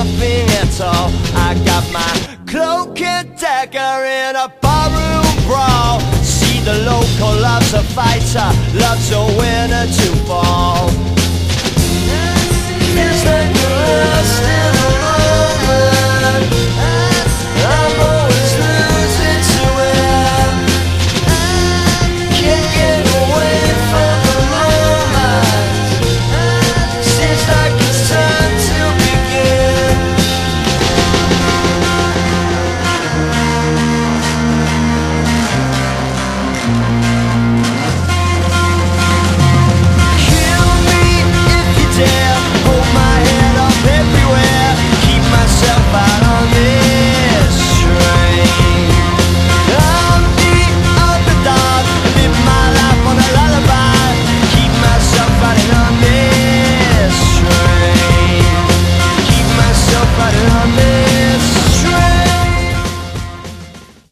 Nothing at all. I got my cloak and dagger in a barroom brawl. See the local loves a fighter, loves a winner.